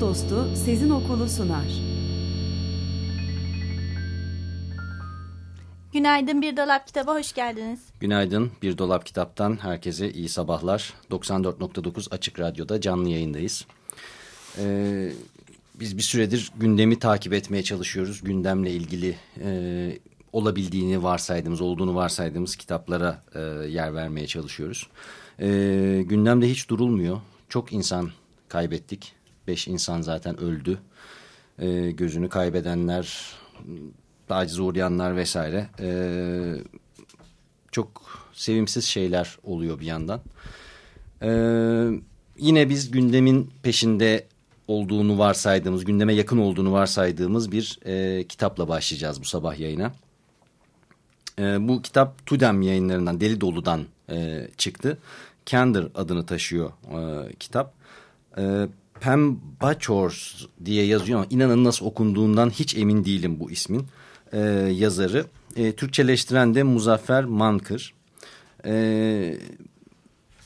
Kitap Dostu Sezin Okulu sunar. Günaydın Bir Dolap Kitaba hoş geldiniz. Günaydın Bir Dolap Kitap'tan herkese iyi sabahlar. 94.9 Açık Radyo'da canlı yayındayız. Ee, biz bir süredir gündemi takip etmeye çalışıyoruz. Gündemle ilgili e, olabildiğini varsaydığımız, olduğunu varsaydığımız kitaplara e, yer vermeye çalışıyoruz. E, gündemde hiç durulmuyor. Çok insan kaybettik. Beş insan zaten öldü. E, gözünü kaybedenler, taciz uğrayanlar vesaire. E, çok sevimsiz şeyler oluyor bir yandan. E, yine biz gündemin peşinde olduğunu varsaydığımız, gündeme yakın olduğunu varsaydığımız bir e, kitapla başlayacağız bu sabah yayına. E, bu kitap Tudem yayınlarından, Deli Dolu'dan e, çıktı. Candor adını taşıyor e, kitap. E, Pam Bachors diye yazıyor ama inanın nasıl okunduğundan hiç emin değilim bu ismin e, yazarı. E, Türkçeleştiren de Muzaffer Mankır. E,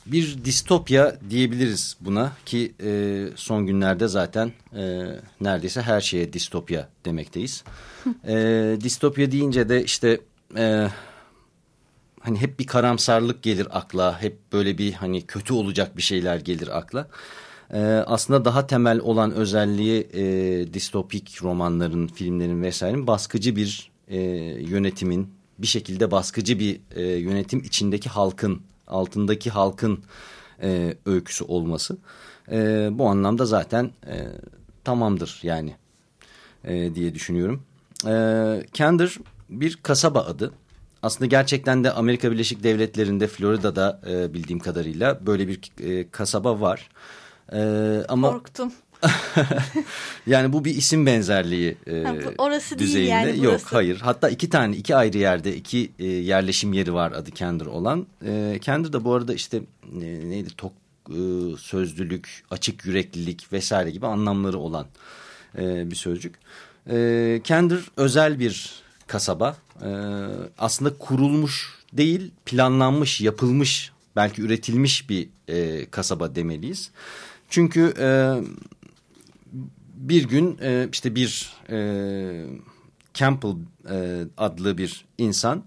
bir distopya diyebiliriz buna ki e, son günlerde zaten e, neredeyse her şeye distopya demekteyiz. e, distopya deyince de işte e, hani hep bir karamsarlık gelir akla, hep böyle bir hani kötü olacak bir şeyler gelir akla. E, aslında daha temel olan özelliği e, distopik romanların, filmlerin vesairenin baskıcı bir e, yönetimin, bir şekilde baskıcı bir e, yönetim içindeki halkın altındaki halkın e, öyküsü olması. E, bu anlamda zaten e, tamamdır yani e, diye düşünüyorum. E, Candor bir kasaba adı. Aslında gerçekten de Amerika Birleşik Devletleri'nde Florida'da e, bildiğim kadarıyla böyle bir e, kasaba var. Ama Korktum. yani bu bir isim benzerliği e, Ha, bu orası değil düzeyinde. yani, Yok hayır. Hatta iki tane iki ayrı yerde iki e, yerleşim yeri var adı Candor olan. E, Candor da bu arada işte e, neydi tok e, sözlülük, açık yüreklilik vesaire gibi anlamları olan e, bir sözcük. E, Candor özel bir kasaba. E, aslında kurulmuş değil planlanmış, yapılmış belki üretilmiş bir e, kasaba demeliyiz. Çünkü e, bir gün e, işte bir e, Campbell e, adlı bir insan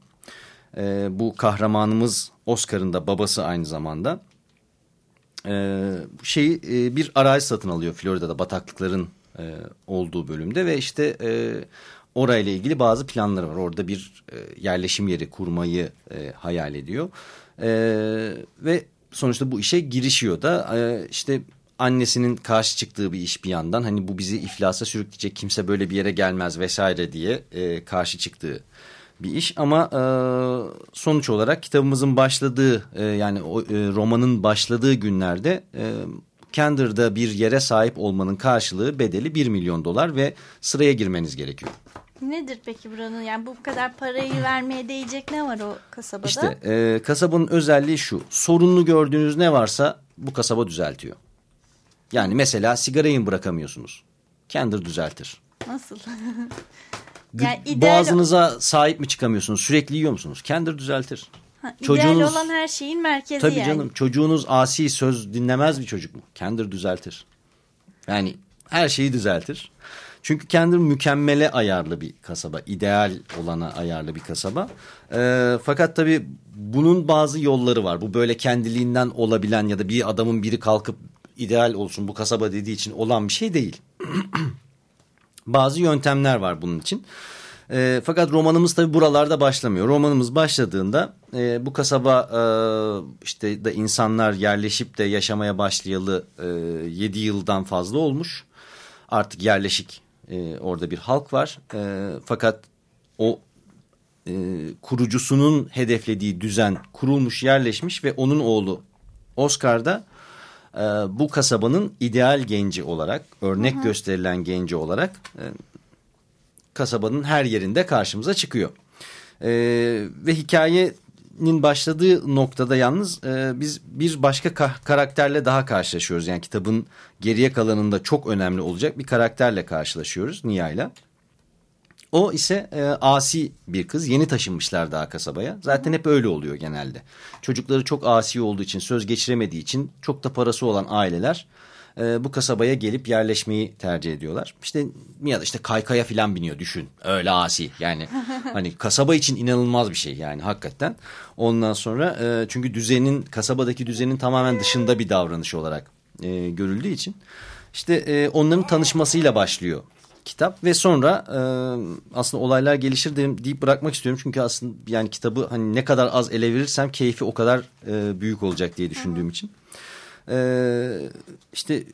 e, bu kahramanımız Oscar'ın da babası aynı zamanda e, şeyi e, bir arazi satın alıyor Florida'da bataklıkların e, olduğu bölümde ve işte e, orayla ilgili bazı planları var. Orada bir e, yerleşim yeri kurmayı e, hayal ediyor e, ve sonuçta bu işe girişiyor da e, işte annesinin karşı çıktığı bir iş bir yandan hani bu bizi iflasa sürükleyecek kimse böyle bir yere gelmez vesaire diye e, karşı çıktığı bir iş ama e, sonuç olarak kitabımızın başladığı e, yani o, e, romanın başladığı günlerde e, Candor'da bir yere sahip olmanın karşılığı bedeli 1 milyon dolar ve sıraya girmeniz gerekiyor. Nedir peki buranın? Yani bu kadar parayı vermeye değecek ne var o kasabada? İşte e, kasabanın özelliği şu sorunlu gördüğünüz ne varsa bu kasaba düzeltiyor. Yani mesela sigarayı mı bırakamıyorsunuz? Candor düzeltir. Nasıl? Yani ideal- Boğazınıza sahip mi çıkamıyorsunuz? Sürekli yiyor musunuz? Candor düzeltir. Ha, Çocuğunuz- İdeal olan her şeyin merkezi Tabii yani. canım çocuğunuz asi söz dinlemez bir çocuk mu? Candor düzeltir. Yani her şeyi düzeltir. Çünkü Candor mükemmele ayarlı bir kasaba. ideal olana ayarlı bir kasaba. Ee, fakat tabii bunun bazı yolları var. Bu böyle kendiliğinden olabilen ya da bir adamın biri kalkıp ideal olsun bu kasaba dediği için olan bir şey değil. bazı yöntemler var bunun için. E, fakat romanımız tabi buralarda başlamıyor. Romanımız başladığında e, bu kasaba e, işte da insanlar yerleşip de yaşamaya başlayalı e, 7 yıldan fazla olmuş. Artık yerleşik e, orada bir halk var. E, fakat o e, kurucusunun hedeflediği düzen kurulmuş yerleşmiş ve onun oğlu Oscar da e, bu kasabanın ideal genci olarak, örnek hı hı. gösterilen genci olarak e, kasabanın her yerinde karşımıza çıkıyor. E, ve hikayenin başladığı noktada yalnız e, biz bir başka ka karakterle daha karşılaşıyoruz. Yani kitabın geriye kalanında çok önemli olacak bir karakterle karşılaşıyoruz Niya'yla. O ise e, asi bir kız. Yeni taşınmışlar daha kasabaya. Zaten hep öyle oluyor genelde. Çocukları çok asi olduğu için, söz geçiremediği için çok da parası olan aileler e, bu kasabaya gelip yerleşmeyi tercih ediyorlar. İşte ya da işte kaykaya falan biniyor düşün. Öyle asi yani hani kasaba için inanılmaz bir şey yani hakikaten. Ondan sonra e, çünkü düzenin kasabadaki düzenin tamamen dışında bir davranış olarak e, görüldüğü için işte e, onların tanışmasıyla başlıyor kitap ve sonra e, aslında olaylar gelişir de, deyip bırakmak istiyorum. Çünkü aslında yani kitabı hani ne kadar az ele verirsem keyfi o kadar e, büyük olacak diye düşündüğüm Hı. için. E, işte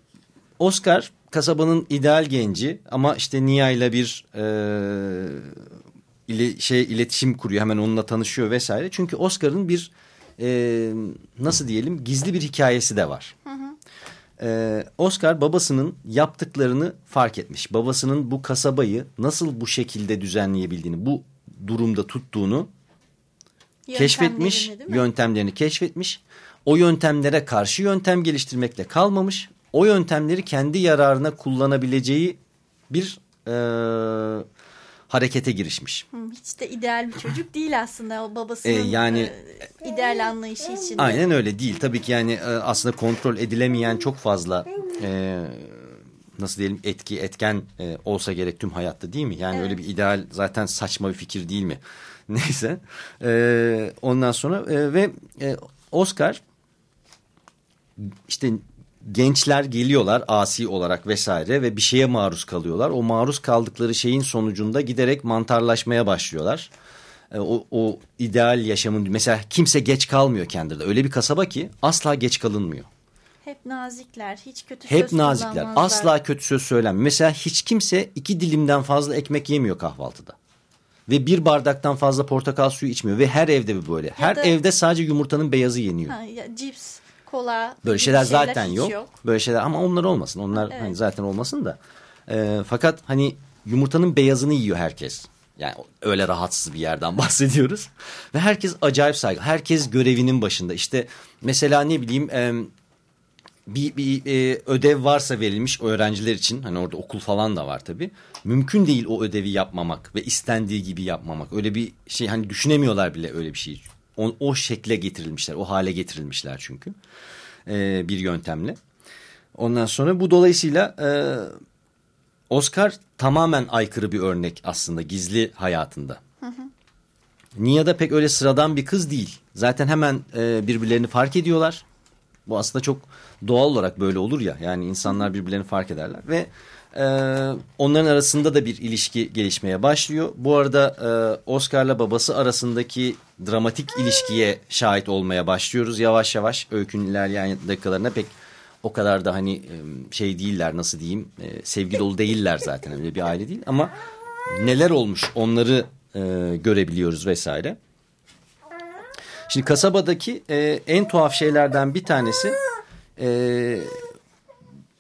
Oscar kasabanın ideal genci ama işte Nia ile bir e, ile, şey iletişim kuruyor hemen onunla tanışıyor vesaire. Çünkü Oscar'ın bir e, nasıl diyelim gizli bir hikayesi de var. Hı hı. E, Oscar babasının yaptıklarını fark etmiş. Babasının bu kasabayı nasıl bu şekilde düzenleyebildiğini, bu durumda tuttuğunu keşfetmiş, yöntemlerini keşfetmiş. O yöntemlere karşı yöntem geliştirmekle kalmamış o yöntemleri kendi yararına kullanabileceği bir e, harekete girişmiş. Hiç de ideal bir çocuk değil aslında o babasının e, yani e, ideal anlayışı için. Aynen öyle değil. Tabii ki yani e, aslında kontrol edilemeyen çok fazla e, nasıl diyelim etki etken e, olsa gerek tüm hayatta değil mi? Yani evet. öyle bir ideal zaten saçma bir fikir değil mi? Neyse. E, ondan sonra e, ve e, Oscar işte gençler geliyorlar asi olarak vesaire ve bir şeye maruz kalıyorlar. O maruz kaldıkları şeyin sonucunda giderek mantarlaşmaya başlıyorlar. E, o, o ideal yaşamın mesela kimse geç kalmıyor kendinde. Öyle bir kasaba ki asla geç kalınmıyor. Hep nazikler, hiç kötü Hep söz nazikler, asla kötü söz söylenmiyor. Mesela hiç kimse iki dilimden fazla ekmek yemiyor kahvaltıda. Ve bir bardaktan fazla portakal suyu içmiyor. Ve her evde böyle. Ya her da, evde sadece yumurtanın beyazı yeniyor. Ha, ya, cips, kola. Böyle şeyler, şeyler zaten yok. yok. Böyle şeyler ama onlar olmasın. Onlar evet. hani zaten olmasın da. E, fakat hani yumurtanın beyazını yiyor herkes. Yani öyle rahatsız bir yerden bahsediyoruz. Ve herkes acayip saygı. Herkes görevinin başında. İşte mesela ne bileyim e, bir, bir e, ödev varsa verilmiş öğrenciler için. Hani orada okul falan da var tabii. Mümkün değil o ödevi yapmamak ve istendiği gibi yapmamak. Öyle bir şey hani düşünemiyorlar bile öyle bir şey. O, o şekle getirilmişler. O hale getirilmişler çünkü. E, bir yöntemle. Ondan sonra bu dolayısıyla e, Oscar tamamen aykırı bir örnek aslında gizli hayatında. Hı hı. Nia da pek öyle sıradan bir kız değil. Zaten hemen e, birbirlerini fark ediyorlar. Bu aslında çok doğal olarak böyle olur ya. Yani insanlar birbirlerini fark ederler ve e, onların arasında da bir ilişki gelişmeye başlıyor. Bu arada e, Oscar'la babası arasındaki dramatik ilişkiye şahit olmaya başlıyoruz yavaş yavaş. Öykünün ilerleyen dakikalarına pek o kadar da hani şey değiller nasıl diyeyim e, sevgi dolu değiller zaten öyle bir aile değil ama neler olmuş onları e, görebiliyoruz vesaire. Şimdi kasabadaki e, en tuhaf şeylerden bir tanesi e,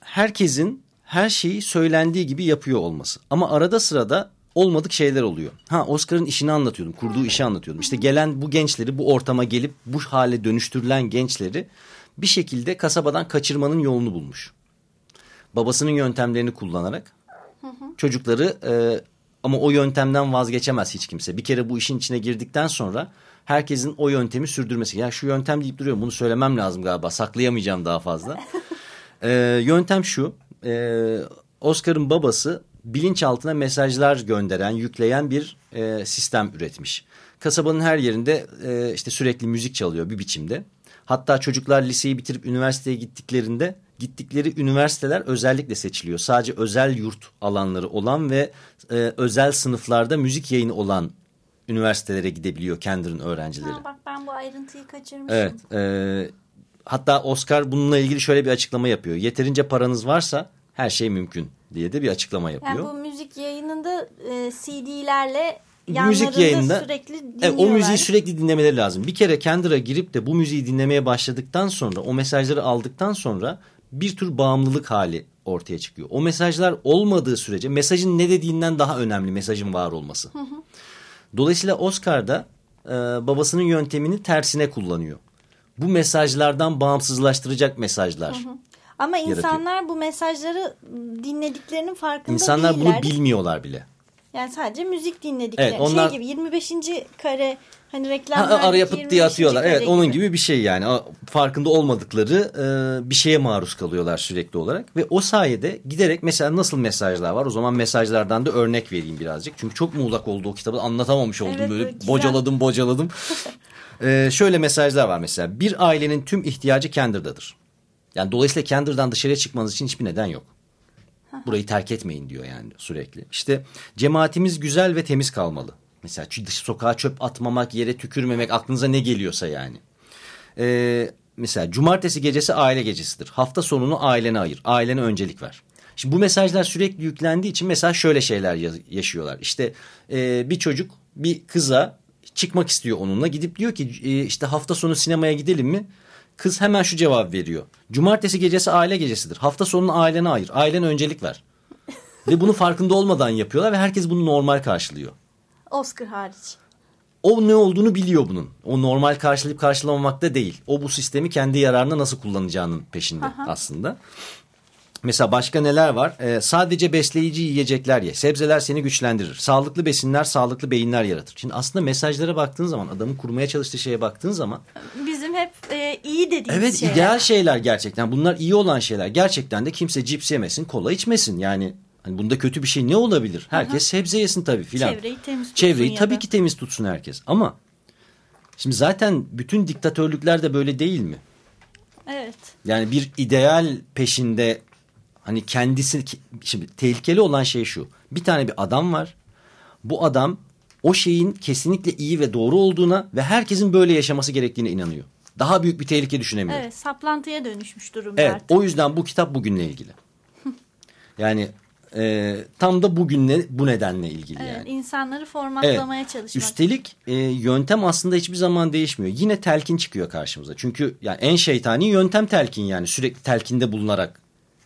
herkesin her şeyi söylendiği gibi yapıyor olması. Ama arada sırada olmadık şeyler oluyor. Ha Oscar'ın işini anlatıyordum, kurduğu işi anlatıyordum. İşte gelen bu gençleri bu ortama gelip bu hale dönüştürülen gençleri bir şekilde kasabadan kaçırmanın yolunu bulmuş. Babasının yöntemlerini kullanarak çocukları e, ama o yöntemden vazgeçemez hiç kimse. Bir kere bu işin içine girdikten sonra herkesin o yöntemi sürdürmesi. Ya şu yöntem deyip duruyorum bunu söylemem lazım galiba saklayamayacağım daha fazla. e, yöntem şu e, Oscar'ın babası bilinçaltına mesajlar gönderen, yükleyen bir e, sistem üretmiş. Kasabanın her yerinde e, işte sürekli müzik çalıyor bir biçimde. Hatta çocuklar liseyi bitirip üniversiteye gittiklerinde gittikleri üniversiteler özellikle seçiliyor. Sadece özel yurt alanları olan ve e, özel sınıflarda müzik yayını olan üniversitelere gidebiliyor Kendir'in öğrencileri. Ha, bak ben bu ayrıntıyı kaçırmışım. Evet. E, hatta Oscar bununla ilgili şöyle bir açıklama yapıyor. Yeterince paranız varsa her şey mümkün diye de bir açıklama yapıyor. Yani bu müzik yayınında e, CD'lerle müzik yayında sürekli dinliyorlar. Evet, o müziği sürekli dinlemeleri lazım. Bir kere Kendra girip de bu müziği dinlemeye başladıktan sonra o mesajları aldıktan sonra bir tür bağımlılık hali ortaya çıkıyor. O mesajlar olmadığı sürece mesajın ne dediğinden daha önemli mesajın var olması. Dolayısıyla Oscar'da e, babasının yöntemini tersine kullanıyor. Bu mesajlardan bağımsızlaştıracak mesajlar. Ama yaratıyor. insanlar bu mesajları dinlediklerinin farkında İnsanlar değiller. bunu bilmiyorlar bile. Yani sadece müzik dinledikleri. Evet, onlar- Şey gibi 25. kare hani Ha, reklamlardaki araya pıt diye 25. atıyorlar. Evet onun gibi bir şey yani. Farkında olmadıkları e, bir şeye maruz kalıyorlar sürekli olarak. Ve o sayede giderek mesela nasıl mesajlar var? O zaman mesajlardan da örnek vereyim birazcık. Çünkü çok muğlak oldu o kitabı anlatamamış oldum. Evet, böyle böyle güzel. bocaladım bocaladım. E, şöyle mesajlar var mesela. Bir ailenin tüm ihtiyacı Kendir'dadır. Yani dolayısıyla Kendir'dan dışarıya çıkmanız için hiçbir neden yok. Burayı terk etmeyin diyor yani sürekli. İşte cemaatimiz güzel ve temiz kalmalı. Mesela dış sokağa çöp atmamak, yere tükürmemek aklınıza ne geliyorsa yani. Ee, mesela cumartesi gecesi aile gecesidir. Hafta sonunu ailene ayır. Ailene öncelik ver. Şimdi bu mesajlar sürekli yüklendiği için mesela şöyle şeyler ya- yaşıyorlar. İşte e, bir çocuk bir kıza çıkmak istiyor onunla. Gidip diyor ki e, işte hafta sonu sinemaya gidelim mi? Kız hemen şu cevap veriyor. Cumartesi gecesi aile gecesidir. Hafta sonunu ailene ayır. Ailene öncelik ver. ve bunu farkında olmadan yapıyorlar ve herkes bunu normal karşılıyor. Oscar hariç. O ne olduğunu biliyor bunun. O normal karşılayıp karşılamamakta değil. O bu sistemi kendi yararına nasıl kullanacağının peşinde aslında. Mesela başka neler var? Ee, sadece besleyici yiyecekler ye. Sebzeler seni güçlendirir. Sağlıklı besinler sağlıklı beyinler yaratır. Şimdi aslında mesajlara baktığın zaman adamın kurmaya çalıştığı şeye baktığın zaman Bizim hep e, iyi dediğimiz Evet şeyler. ideal şeyler gerçekten. Bunlar iyi olan şeyler. Gerçekten de kimse cips yemesin, kola içmesin. Yani hani bunda kötü bir şey ne olabilir? Herkes sebze yesin tabii filan. Çevreyi temiz tutsun Çevreyi tabii da. ki temiz tutsun herkes. Ama şimdi zaten bütün diktatörlükler de böyle değil mi? Evet. Yani bir ideal peşinde hani kendisi şimdi tehlikeli olan şey şu. Bir tane bir adam var. Bu adam o şeyin kesinlikle iyi ve doğru olduğuna ve herkesin böyle yaşaması gerektiğine inanıyor. Daha büyük bir tehlike düşünemiyor. Evet saplantıya dönüşmüş durumda Evet artık. o yüzden bu kitap bugünle ilgili. yani e, tam da bugünle bu nedenle ilgili Evet, yani. insanları formatlamaya çalışmak. Üstelik e, yöntem aslında hiçbir zaman değişmiyor. Yine telkin çıkıyor karşımıza. Çünkü yani en şeytani yöntem telkin yani sürekli telkinde bulunarak.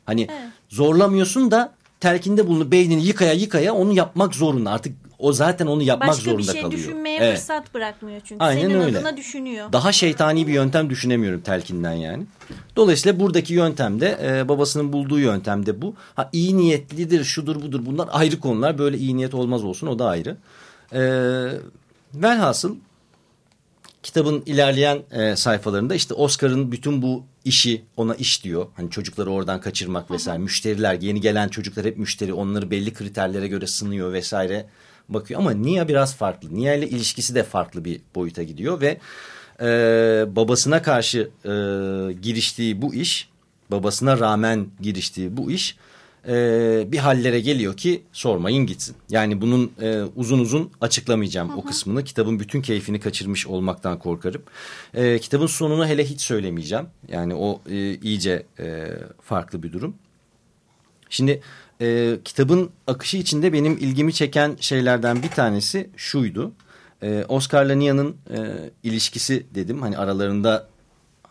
Hani Evet. zorlamıyorsun da telkinde bulunup beynini yıkaya yıkaya onu yapmak zorunda. Artık o zaten onu yapmak Başka zorunda bir şey kalıyor. düşünmeye Evet. fırsat bırakmıyor çünkü. Aynen Senin öyle. adına düşünüyor. Daha şeytani bir yöntem düşünemiyorum telkinden yani. Dolayısıyla buradaki yöntemde e, babasının bulduğu yöntemde bu. Ha iyi niyetlidir şudur budur bunlar ayrı konular. Böyle iyi niyet olmaz olsun o da ayrı. E, velhasıl kitabın ilerleyen e, sayfalarında işte Oscar'ın bütün bu işi ona iş diyor. Hani çocukları oradan kaçırmak vesaire. Müşteriler yeni gelen çocuklar hep müşteri. Onları belli kriterlere göre sınıyor vesaire bakıyor. Ama Nia biraz farklı. Nia ile ilişkisi de farklı bir boyuta gidiyor ve e, babasına karşı e, giriştiği bu iş babasına rağmen giriştiği bu iş e, bir hallere geliyor ki sormayın gitsin. Yani bunun e, uzun uzun açıklamayacağım o kısmını. Kitabın bütün keyfini kaçırmış olmaktan korkarım. E, kitabın sonunu hele hiç söylemeyeceğim. Yani o e, iyice e, farklı bir durum. Şimdi e, kitabın akışı içinde benim ilgimi çeken şeylerden bir tanesi şuydu. E, Oscar'la Nia'nın e, ilişkisi dedim. Hani aralarında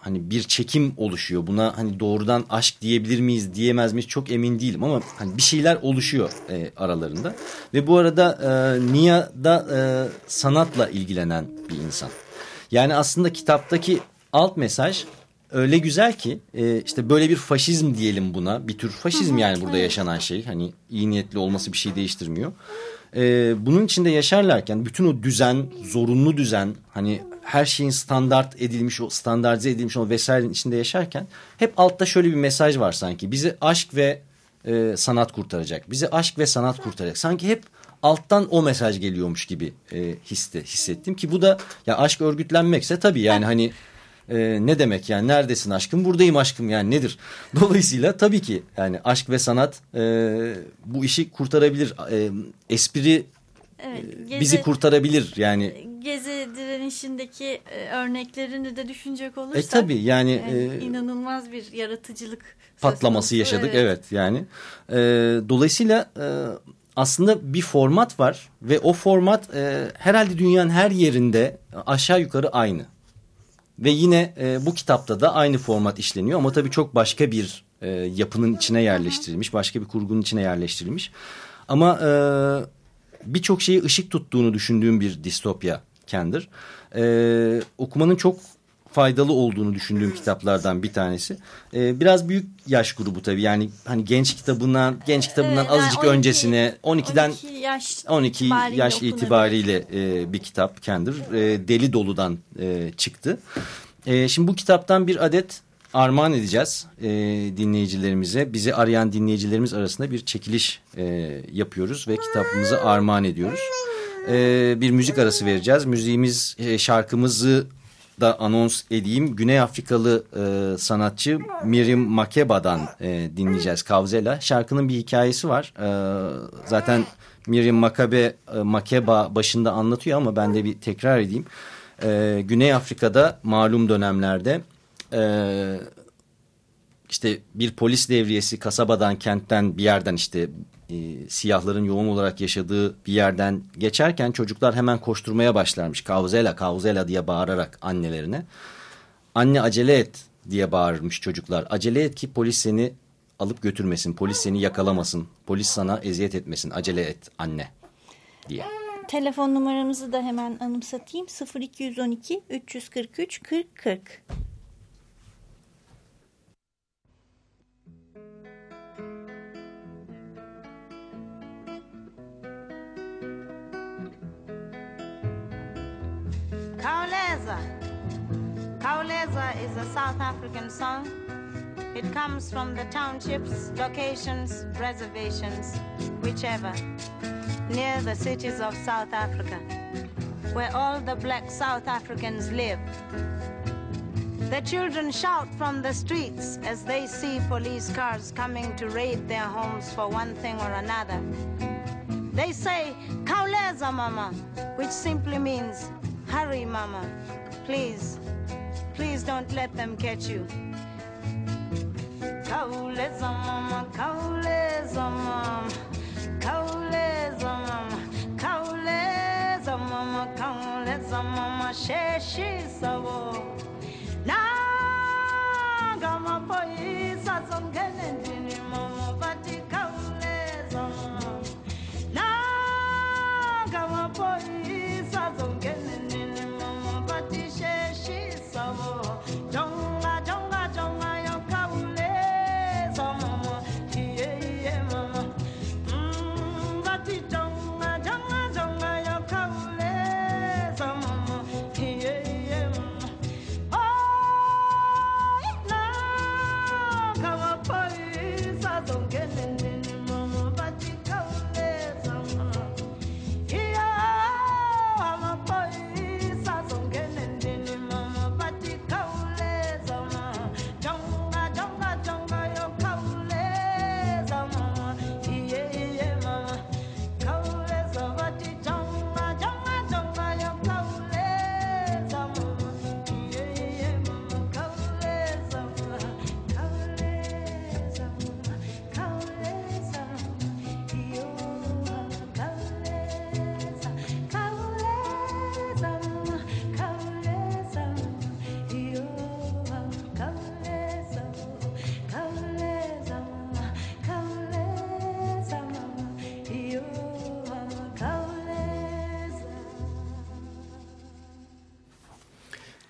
hani bir çekim oluşuyor. Buna hani doğrudan aşk diyebilir miyiz diyemez miyiz çok emin değilim ama hani bir şeyler oluşuyor e, aralarında. Ve bu arada e, Nia da e, sanatla ilgilenen bir insan. Yani aslında kitaptaki alt mesaj öyle güzel ki e, işte böyle bir faşizm diyelim buna. Bir tür faşizm yani burada yaşanan şey. Hani iyi niyetli olması bir şey değiştirmiyor. E, bunun içinde yaşarlarken bütün o düzen, zorunlu düzen hani her şeyin standart edilmiş, o standartize edilmiş o vesairenin içinde yaşarken hep altta şöyle bir mesaj var sanki. Bizi aşk ve e, sanat kurtaracak. Bizi aşk ve sanat kurtaracak. Sanki hep alttan o mesaj geliyormuş gibi e, hisse, hissettim ki bu da ya aşk örgütlenmekse tabii yani hani e, ne demek yani neredesin aşkım buradayım aşkım yani nedir? Dolayısıyla tabii ki yani aşk ve sanat e, bu işi kurtarabilir. E, espri Evet, e, gezi, bizi kurtarabilir yani. Gezi direnişindeki e, örneklerini de düşünecek olursak. E tabii yani, yani e, inanılmaz bir yaratıcılık patlaması konusu, yaşadık evet, yani. E, dolayısıyla e, aslında bir format var ve o format e, herhalde dünyanın her yerinde aşağı yukarı aynı. Ve yine e, bu kitapta da aynı format işleniyor ama tabii çok başka bir e, yapının içine yerleştirilmiş. Başka bir kurgunun içine yerleştirilmiş. Ama e, birçok şeyi ışık tuttuğunu düşündüğüm bir distopya Kendir. E, okumanın çok faydalı olduğunu düşündüğüm kitaplardan bir tanesi. Ee, biraz büyük yaş grubu tabii. Yani hani genç kitabından genç kitabından Evet, azıcık 12 öncesine 12'den 12 yaş 12 itibariyle yaş itibariyle e, bir kitap Kendir. E, Deli Dolu'dan e, çıktı. E, şimdi bu kitaptan bir adet armağan edeceğiz e, dinleyicilerimize. Bizi arayan dinleyicilerimiz arasında bir çekiliş e, yapıyoruz ve kitabımızı armağan ediyoruz. E, bir müzik arası vereceğiz. Müziğimiz, e, şarkımızı da anons edeyim. Güney Afrikalı e, sanatçı Miriam Makeba'dan e, dinleyeceğiz Kavzela. Şarkının bir hikayesi var. E, zaten Miriam Makabe, e, Makeba başında anlatıyor ama ben de bir tekrar edeyim. E, Güney Afrika'da malum dönemlerde e, işte bir polis devriyesi kasabadan, kentten bir yerden işte e, siyahların yoğun olarak yaşadığı bir yerden geçerken çocuklar hemen koşturmaya başlarmış. Kavzela, kavzela diye bağırarak annelerine. Anne acele et diye bağırmış çocuklar. Acele et ki polis seni alıp götürmesin, polis seni yakalamasın, polis sana eziyet etmesin, acele et anne diye. Telefon numaramızı da hemen anımsatayım. 0212 343 40 Kauleza is a South African song. It comes from the townships, locations, reservations, whichever, near the cities of South Africa, where all the black South Africans live. The children shout from the streets as they see police cars coming to raid their homes for one thing or another. They say, Kauleza, mama, which simply means, hurry, mama, please, Please don't let them catch you. Kaule zamam, kaule zamam.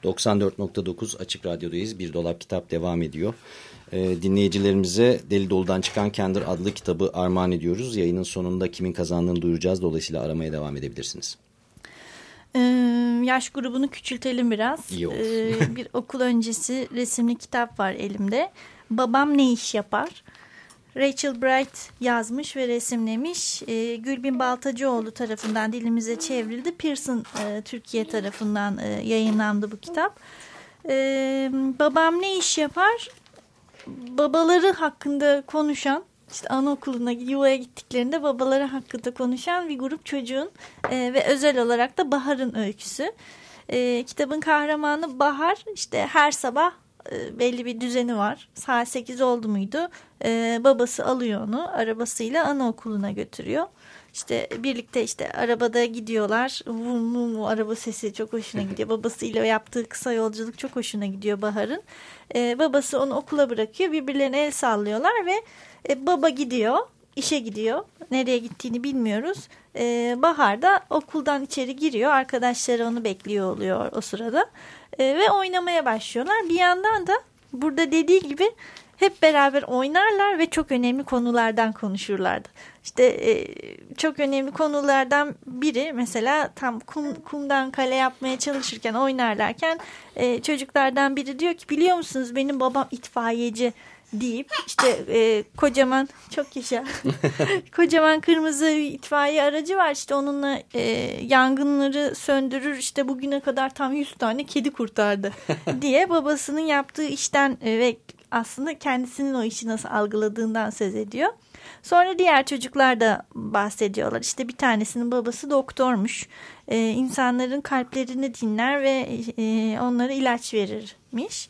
94.9 Açık Radyo'dayız. Bir Dolap Kitap devam ediyor. Ee, dinleyicilerimize Deli Dolu'dan çıkan Kendir adlı kitabı armağan ediyoruz. Yayının sonunda kimin kazandığını duyuracağız. Dolayısıyla aramaya devam edebilirsiniz. Ee, yaş grubunu küçültelim biraz. İyi olur. Ee, bir okul öncesi resimli kitap var elimde. Babam ne iş yapar? Rachel Bright yazmış ve resimlemiş. Ee, Gülbin Baltacıoğlu tarafından dilimize çevrildi. Pearson e, Türkiye tarafından e, yayınlandı bu kitap. Ee, babam ne iş yapar? Babaları hakkında konuşan işte anaokuluna yuvaya gittiklerinde babaları hakkında konuşan bir grup çocuğun e, ve özel olarak da Bahar'ın öyküsü. E, kitabın kahramanı Bahar işte her sabah e, belli bir düzeni var. Saat 8 oldu muydu e, babası alıyor onu arabasıyla anaokuluna götürüyor. İşte birlikte işte arabada gidiyorlar. Vum vum araba sesi çok hoşuna gidiyor. Babasıyla yaptığı kısa yolculuk çok hoşuna gidiyor Bahar'ın. Ee, babası onu okula bırakıyor. Birbirlerine el sallıyorlar ve e, baba gidiyor. işe gidiyor. Nereye gittiğini bilmiyoruz. Ee, Bahar da okuldan içeri giriyor. Arkadaşları onu bekliyor oluyor o sırada. Ee, ve oynamaya başlıyorlar. Bir yandan da burada dediği gibi hep beraber oynarlar ve çok önemli konulardan konuşurlardı. İşte e, çok önemli konulardan biri mesela tam kum, kumdan kale yapmaya çalışırken oynarlarken e, çocuklardan biri diyor ki biliyor musunuz benim babam itfaiyeci deyip işte e, kocaman çok yaşa kocaman kırmızı itfaiye aracı var işte onunla e, yangınları söndürür işte bugüne kadar tam 100 tane kedi kurtardı diye babasının yaptığı işten e, ve aslında kendisinin o işi nasıl algıladığından söz ediyor. Sonra diğer çocuklar da bahsediyorlar. İşte bir tanesinin babası doktormuş. Ee, insanların kalplerini dinler ve e, onlara ilaç verirmiş.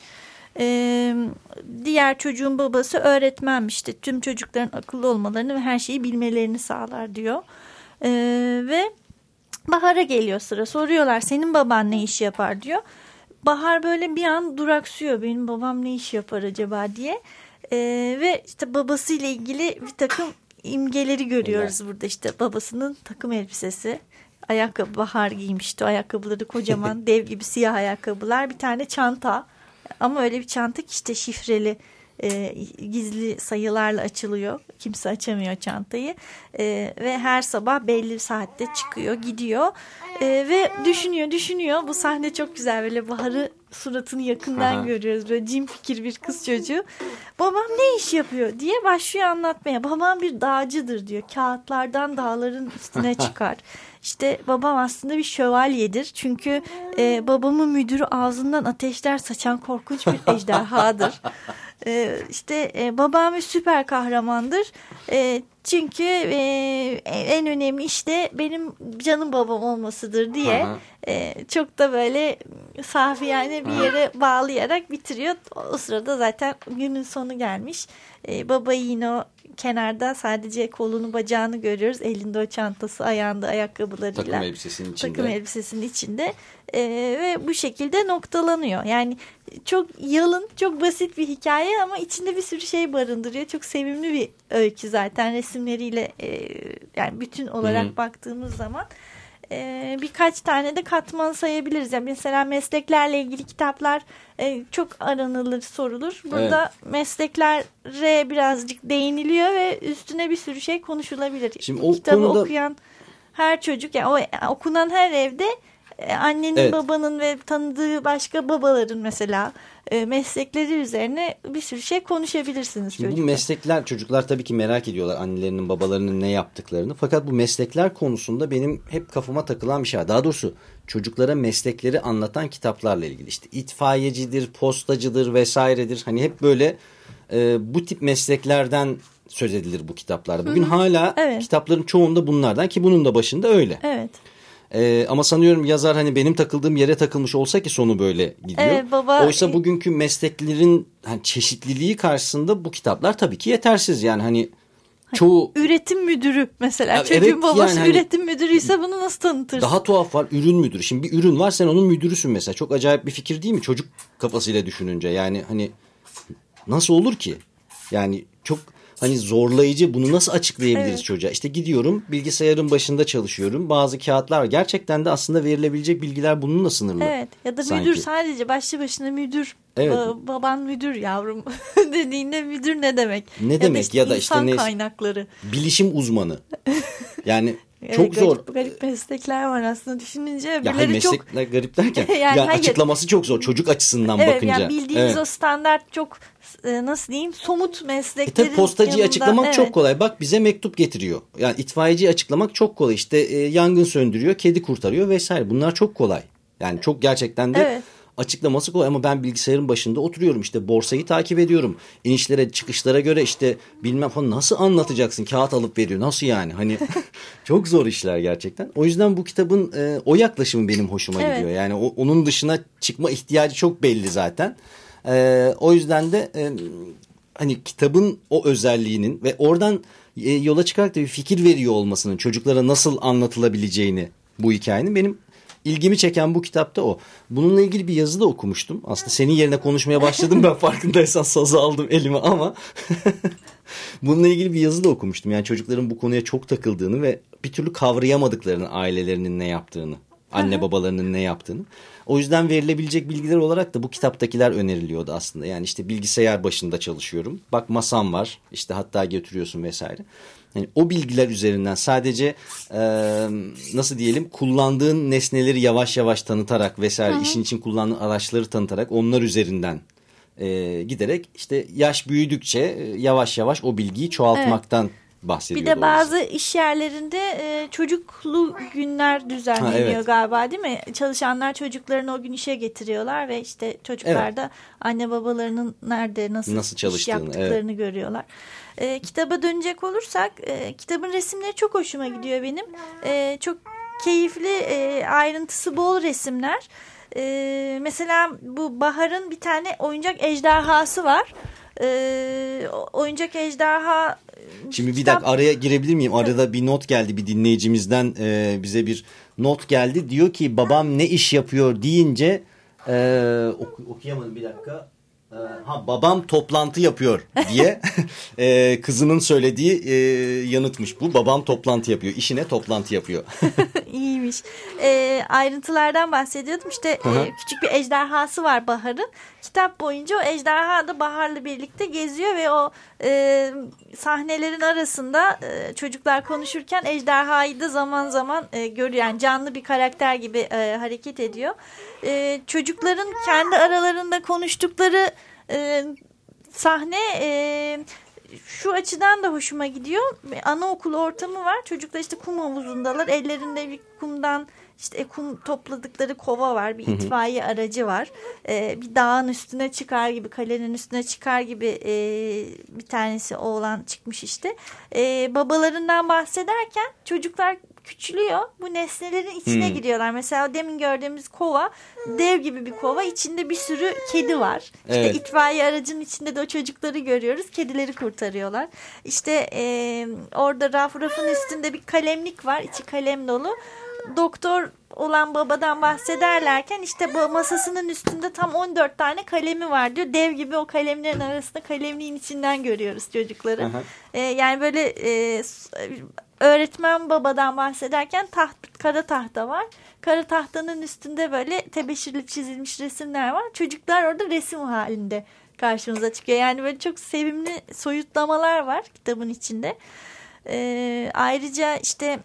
Ee, diğer çocuğun babası öğretmenmiş. İşte tüm çocukların akıllı olmalarını ve her şeyi bilmelerini sağlar diyor. Ee, ve Bahar'a geliyor sıra. Soruyorlar senin baban ne iş yapar diyor. Bahar böyle bir an duraksıyor. Benim babam ne iş yapar acaba diye. Ee, ve işte babasıyla ilgili bir takım imgeleri görüyoruz evet. burada. İşte babasının takım elbisesi. Ayakkabı Bahar giymişti. O ayakkabıları kocaman dev gibi siyah ayakkabılar. Bir tane çanta. Ama öyle bir çanta ki işte şifreli e, gizli sayılarla açılıyor. Kimse açamıyor çantayı. E, ve her sabah belli bir saatte çıkıyor, gidiyor. E, ve düşünüyor, düşünüyor. Bu sahne çok güzel. Böyle Bahar'ı suratını yakından görüyoruz. Böyle cim fikir bir kız çocuğu. Babam ne iş yapıyor diye başlıyor anlatmaya. Babam bir dağcıdır diyor. Kağıtlardan dağların üstüne çıkar. İşte babam aslında bir şövalyedir. Çünkü e, babamın müdürü ağzından ateşler saçan korkunç bir ejderhadır. e, işte e, babam bir süper kahramandır. E, çünkü e, en önemli işte benim canım babam olmasıdır diye e, çok da böyle safi yani bir yere bağlayarak bitiriyor. O sırada zaten günün sonu gelmiş. E, babayı yine o kenarda sadece kolunu bacağını görüyoruz. Elinde o çantası ayağında ayakkabılarıyla. Takım elbisesinin içinde. Takım elbisesinin içinde. E, ve bu şekilde noktalanıyor. Yani çok yalın, çok basit bir hikaye ama içinde bir sürü şey barındırıyor. Çok sevimli bir öykü zaten resimleriyle e, yani bütün olarak Hı -hı. baktığımız zaman e, birkaç tane de katman sayabiliriz. Yani mesela mesleklerle ilgili kitaplar e, çok aranılır, sorulur. Burada evet. mesleklere birazcık değiniliyor ve üstüne bir sürü şey konuşulabilir. Şimdi o Kitabı konuda... okuyan her çocuk, yani o, okunan her evde annenin evet. babanın ve tanıdığı başka babaların mesela e, meslekleri üzerine bir sürü şey konuşabilirsiniz Şimdi çocuklar. Bu meslekler çocuklar tabii ki merak ediyorlar annelerinin babalarının ne yaptıklarını. Fakat bu meslekler konusunda benim hep kafama takılan bir şey. Daha doğrusu çocuklara meslekleri anlatan kitaplarla ilgili. işte itfaiyecidir, postacıdır vesairedir. Hani hep böyle e, bu tip mesleklerden söz edilir bu kitaplarda. Bugün Hı -hı. hala evet. kitapların çoğunda bunlardan ki bunun da başında öyle. Evet. Ee, ama sanıyorum yazar hani benim takıldığım yere takılmış olsa ki sonu böyle gidiyor. Evet, baba... Oysa bugünkü mesleklerin hani çeşitliliği karşısında bu kitaplar tabii ki yetersiz. Yani hani çoğu... Üretim müdürü mesela. Ya, Çocuğun evet, babası yani hani, üretim müdürüyse bunu nasıl tanıtırsın? Daha tuhaf var ürün müdürü. Şimdi bir ürün var sen onun müdürüsün mesela. Çok acayip bir fikir değil mi? Çocuk kafasıyla düşününce yani hani nasıl olur ki? Yani çok hani zorlayıcı bunu nasıl açıklayabiliriz evet. çocuğa? İşte gidiyorum bilgisayarın başında çalışıyorum. Bazı kağıtlar var. Gerçekten de aslında verilebilecek bilgiler bununla sınırlı. Evet ya da sanki. müdür sadece başlı başına müdür. Evet. Ba baban müdür yavrum dediğinde müdür ne demek? Ne ya demek da işte ya da işte ne? kaynakları. Bilişim uzmanı. Yani çok evet, zor. Garip, garip meslekler var aslında düşününce. Ya hayır meslekler çok... garip derken yani, yani hayır. açıklaması çok zor çocuk açısından evet, bakınca. Yani bildiğimiz evet. o standart çok e, nasıl diyeyim somut mesleklerin e postacıyı yanında, açıklamak evet. çok kolay. Bak bize mektup getiriyor. Yani itfaiyeciyi açıklamak çok kolay. İşte e, yangın söndürüyor, kedi kurtarıyor vesaire. Bunlar çok kolay. Yani çok gerçekten de evet açıklaması kolay ama ben bilgisayarın başında oturuyorum işte borsayı takip ediyorum. İnişlere çıkışlara göre işte bilmem falan nasıl anlatacaksın kağıt alıp veriyor nasıl yani hani çok zor işler gerçekten. O yüzden bu kitabın e, o yaklaşımı benim hoşuma evet. gidiyor yani o, onun dışına çıkma ihtiyacı çok belli zaten. E, o yüzden de e, hani kitabın o özelliğinin ve oradan e, yola çıkarak da bir fikir veriyor olmasının çocuklara nasıl anlatılabileceğini bu hikayenin benim ilgimi çeken bu kitapta o. Bununla ilgili bir yazı da okumuştum. Aslında senin yerine konuşmaya başladım ben farkındaysan sazı aldım elime ama bununla ilgili bir yazı da okumuştum. Yani çocukların bu konuya çok takıldığını ve bir türlü kavrayamadıklarını ailelerinin ne yaptığını, anne babalarının ne yaptığını. O yüzden verilebilecek bilgiler olarak da bu kitaptakiler öneriliyordu aslında. Yani işte bilgisayar başında çalışıyorum. Bak masam var. işte hatta götürüyorsun vesaire. Yani o bilgiler üzerinden sadece e, nasıl diyelim kullandığın nesneleri yavaş yavaş tanıtarak vesaire Hı -hı. işin için kullandığın araçları tanıtarak onlar üzerinden e, giderek işte yaş büyüdükçe yavaş yavaş o bilgiyi çoğaltmaktan evet bahsediyor. Bir de bazı iş yerlerinde e, çocuklu günler düzenleniyor ha, evet. galiba değil mi? Çalışanlar çocuklarını o gün işe getiriyorlar ve işte çocuklar evet. da anne babalarının nerede nasıl, nasıl iş yaptıklarını evet. görüyorlar. E, kitaba dönecek olursak e, kitabın resimleri çok hoşuma gidiyor benim. E, çok keyifli e, ayrıntısı bol resimler. E, mesela bu Bahar'ın bir tane oyuncak ejderhası var e, oyuncak ejderha Şimdi bir dakika araya girebilir miyim? Arada bir not geldi bir dinleyicimizden e, bize bir not geldi. Diyor ki babam ne iş yapıyor deyince e, oku, okuyamadım bir dakika. Ee, ha babam toplantı yapıyor diye e, kızının söylediği e, yanıtmış bu. Babam toplantı yapıyor. İşine toplantı yapıyor. İyiymiş. E, ayrıntılardan bahsediyordum. İşte e, küçük bir ejderhası var Bahar'ın. Kitap boyunca o ejderha da Bahar'la birlikte geziyor ve o e, sahnelerin arasında e, çocuklar konuşurken ejderhayı da zaman zaman e, görüyor. Yani canlı bir karakter gibi e, hareket ediyor. Çocukların kendi aralarında konuştukları sahne şu açıdan da hoşuma gidiyor. Anaokul ortamı var. Çocuklar işte kum havuzundalar. Ellerinde bir kumdan işte kum topladıkları kova var. Bir itfaiye aracı var. Ee, bir dağın üstüne çıkar gibi, kalenin üstüne çıkar gibi e, bir tanesi oğlan çıkmış işte. E, babalarından bahsederken çocuklar küçülüyor. Bu nesnelerin içine hmm. giriyorlar. Mesela demin gördüğümüz kova dev gibi bir kova. İçinde bir sürü kedi var. İşte evet. itfaiye aracının içinde de o çocukları görüyoruz. Kedileri kurtarıyorlar. İşte e, orada raf rafın üstünde bir kalemlik var. İçi kalem dolu. Doktor olan babadan bahsederlerken işte bu masasının üstünde tam 14 tane kalemi var diyor. Dev gibi o kalemlerin arasında kalemliğin içinden görüyoruz çocukları. Ee, yani böyle e, öğretmen babadan bahsederken taht, kara tahta var. Kara tahtanın üstünde böyle tebeşirli çizilmiş resimler var. Çocuklar orada resim halinde karşımıza çıkıyor. Yani böyle çok sevimli soyutlamalar var kitabın içinde. Ee, ayrıca işte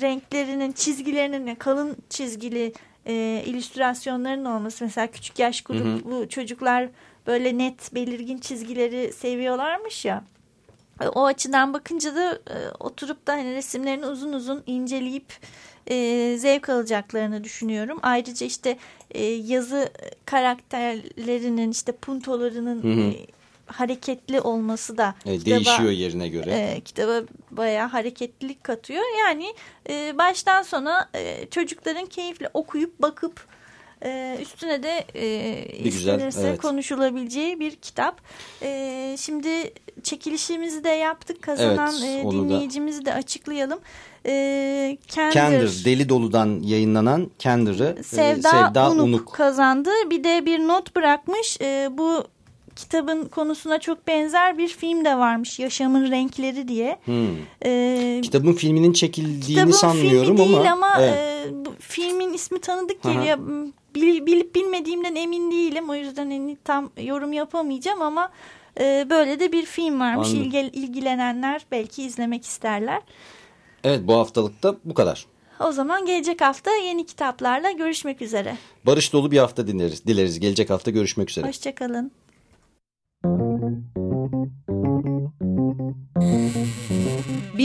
renklerinin, çizgilerinin kalın çizgili e, illüstrasyonların olması. Mesela küçük yaş grubu çocuklar böyle net belirgin çizgileri seviyorlarmış ya. E, o açıdan bakınca da e, oturup da hani resimlerini uzun uzun inceleyip e, zevk alacaklarını düşünüyorum. Ayrıca işte e, yazı karakterlerinin işte puntolarının hı hı. E, hareketli olması da evet, kitaba, değişiyor yerine göre. E, kitaba bayağı hareketlilik katıyor. Yani e, baştan sona e, çocukların keyifle okuyup bakıp e, üstüne de e, istenirse evet. konuşulabileceği bir kitap. E, şimdi çekilişimizi de yaptık. Kazanan evet, e, dinleyicimizi da. de açıklayalım. E, Kender, Kender Deli Dolu'dan yayınlanan Kender'ı e, Sevda, e, Sevda Unuk, Unuk kazandı. Bir de bir not bırakmış. E, bu kitabın konusuna çok benzer bir film de varmış. Yaşamın Renkleri diye. Hmm. Ee, kitabın filminin çekildiğini kitabın sanmıyorum filmi değil ama, evet. e, bu, filmin ismi tanıdık geliyor. Bil, bilip bilmediğimden emin değilim. O yüzden hani tam yorum yapamayacağım ama e, böyle de bir film varmış. İlgil, ilgilenenler belki izlemek isterler. Evet bu haftalıkta bu kadar. O zaman gelecek hafta yeni kitaplarla görüşmek üzere. Barış dolu bir hafta dinleriz. Dileriz. Gelecek hafta görüşmek üzere. Hoşçakalın.